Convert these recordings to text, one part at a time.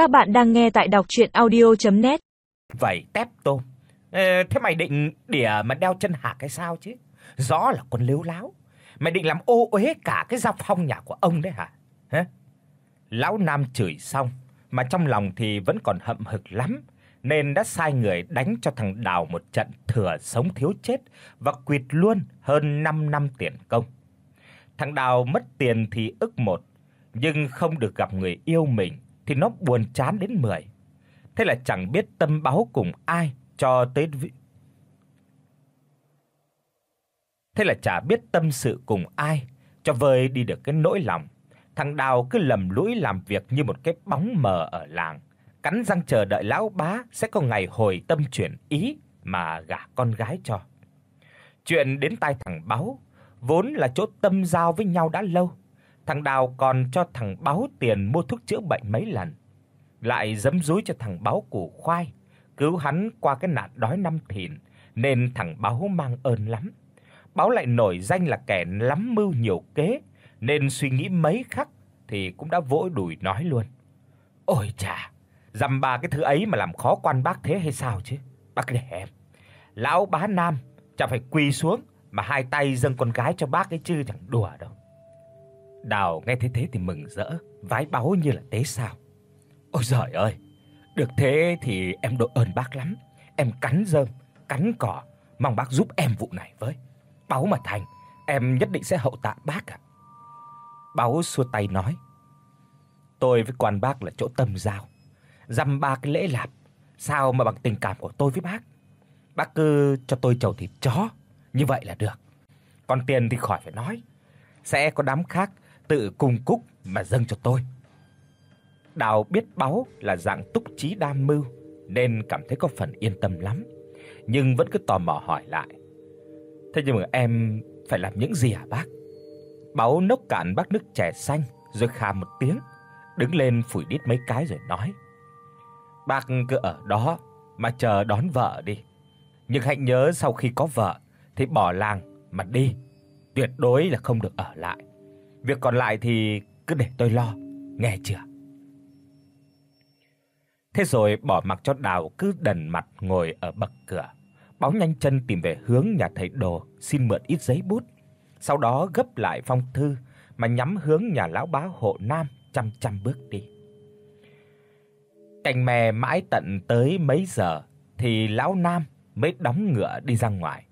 Các bạn đang nghe tại đọc audio net Vậy tép tôm. Ờ, thế mày định đỉa mà đeo chân hạc cái sao chứ? Rõ là con lếu láo. Mày định làm ô uế cả cái gia phong nhà của ông đấy hả? Hả? Lão Nam chửi xong mà trong lòng thì vẫn còn hậm hực lắm, nên đã sai người đánh cho thằng Đào một trận thừa sống thiếu chết và quỵt luôn hơn 5 năm tiền công. Thằng Đào mất tiền thì ức một, nhưng không được gặp người yêu mình thì nó buồn chán đến 10. Thế là chẳng biết tâm báo cùng ai cho tới vị... Thế là chả biết tâm sự cùng ai cho vơi đi được cái nỗi lòng. Thằng Đào cứ lầm lũi làm việc như một cái bóng mờ ở làng, cắn răng chờ đợi lão bá sẽ có ngày hồi tâm chuyển ý mà gả con gái cho. Chuyện đến tai thằng Báo, vốn là chỗ tâm giao với nhau đã lâu, thằng Đào còn cho thằng Báo tiền mua thuốc chữa bệnh mấy lần, lại dấm dúi cho thằng Báo củ khoai, cứu hắn qua cái nạn đói năm thìn, nên thằng Báo mang ơn lắm. Báo lại nổi danh là kẻ lắm mưu nhiều kế, nên suy nghĩ mấy khắc thì cũng đã vỗ đùi nói luôn. Ôi chà, dằm ba cái thứ ấy mà làm khó quan bác thế hay sao chứ? Bác để em. Lão bá Nam chẳng phải quỳ xuống mà hai tay dâng con gái cho bác ấy chứ chẳng đùa đâu. Đào nghe thế thế thì mừng rỡ, vái báo như là tế sao. Ôi giời ơi, được thế thì em đội ơn bác lắm. Em cắn rơm, cắn cỏ, mong bác giúp em vụ này với. Báo mà thành, em nhất định sẽ hậu tạ bác ạ. Báo xua tay nói: "Tôi với quan bác là chỗ tâm giao, dăm ba cái lễ lạp, sao mà bằng tình cảm của tôi với bác. Bác cứ cho tôi chầu thịt chó, như vậy là được. Còn tiền thì khỏi phải nói, sẽ có đám khác tự cùng cúc mà dâng cho tôi." Đào biết báo là dạng túc trí đam mưu nên cảm thấy có phần yên tâm lắm, nhưng vẫn cứ tò mò hỏi lại. Thế nhưng mà em phải làm những gì hả bác? Báo nốc cạn bát nước chè xanh rồi khà một tiếng, đứng lên phủi đít mấy cái rồi nói: "Bác cứ ở đó mà chờ đón vợ đi. Nhưng hãy nhớ sau khi có vợ thì bỏ làng mà đi, tuyệt đối là không được ở lại. Việc còn lại thì cứ để tôi lo, nghe chưa?" Thế rồi bỏ mặc cho Đào cứ đần mặt ngồi ở bậc cửa. Báo nhanh chân tìm về hướng nhà thầy Đồ xin mượn ít giấy bút, sau đó gấp lại phong thư mà nhắm hướng nhà lão bá hộ Nam chăm chăm bước đi. Cành mè mãi tận tới mấy giờ thì lão Nam mới đóng ngựa đi ra ngoài.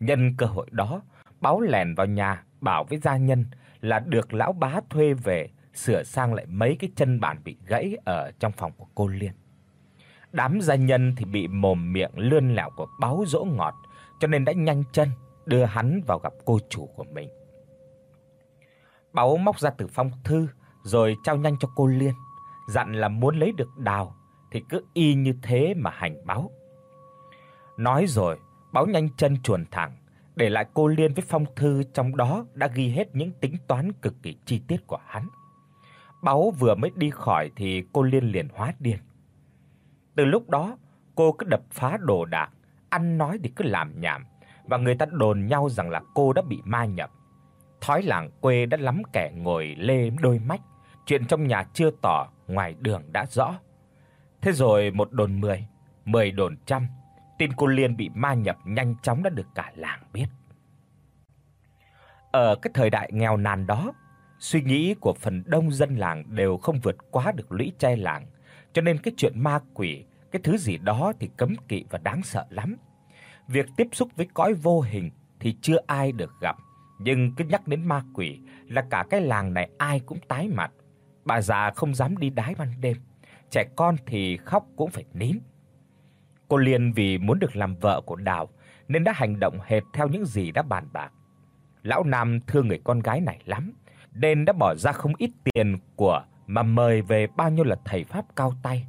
Nhân cơ hội đó, báo lèn vào nhà bảo với gia nhân là được lão bá thuê về sửa sang lại mấy cái chân bàn bị gãy ở trong phòng của cô Liên. Đám gia nhân thì bị mồm miệng lươn lẹo của báo dỗ ngọt, cho nên đã nhanh chân đưa hắn vào gặp cô chủ của mình. Báo móc ra từ phong thư rồi trao nhanh cho cô Liên, dặn là muốn lấy được đào thì cứ y như thế mà hành báo. Nói rồi, báo nhanh chân chuồn thẳng, để lại cô Liên với phong thư trong đó đã ghi hết những tính toán cực kỳ chi tiết của hắn. Báo vừa mới đi khỏi thì cô Liên liền hóa điên. Từ lúc đó, cô cứ đập phá đồ đạc, ăn nói thì cứ làm nhảm và người ta đồn nhau rằng là cô đã bị ma nhập. Thói làng quê đã lắm kẻ ngồi lê đôi mắt, chuyện trong nhà chưa tỏ, ngoài đường đã rõ. Thế rồi một đồn 10, 10 đồn trăm, tin cô Liên bị ma nhập nhanh chóng đã được cả làng biết. Ở cái thời đại nghèo nàn đó, suy nghĩ của phần đông dân làng đều không vượt quá được lũy tre làng, cho nên cái chuyện ma quỷ, cái thứ gì đó thì cấm kỵ và đáng sợ lắm. Việc tiếp xúc với cõi vô hình thì chưa ai được gặp, nhưng cứ nhắc đến ma quỷ là cả cái làng này ai cũng tái mặt. Bà già không dám đi đái ban đêm, trẻ con thì khóc cũng phải nín. Cô Liên vì muốn được làm vợ của Đào nên đã hành động hệt theo những gì đã bàn bạc. Lão Nam thương người con gái này lắm, nên đã bỏ ra không ít tiền của mà mời về bao nhiêu là thầy pháp cao tay.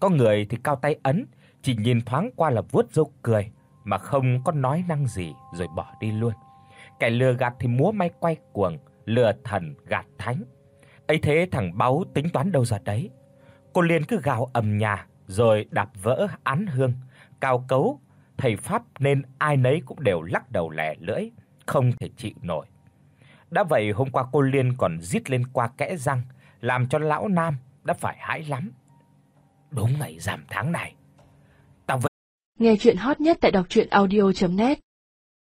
Có người thì cao tay ấn, chỉ nhìn thoáng qua là vuốt râu cười mà không có nói năng gì rồi bỏ đi luôn. Kẻ lừa gạt thì múa may quay cuồng, lừa thần gạt thánh. Ấy thế thằng Báu tính toán đâu ra đấy. Cô Liên cứ gào ầm nhà rồi đạp vỡ án hương, cao cấu, thầy pháp nên ai nấy cũng đều lắc đầu lẻ lưỡi, không thể chịu nổi. Đã vậy hôm qua cô Liên còn rít lên qua kẽ răng, làm cho lão Nam đã phải hãi lắm. đúng ngày rằm tháng này. Tao Nghe truyện hot nhất tại doctruyenaudio.net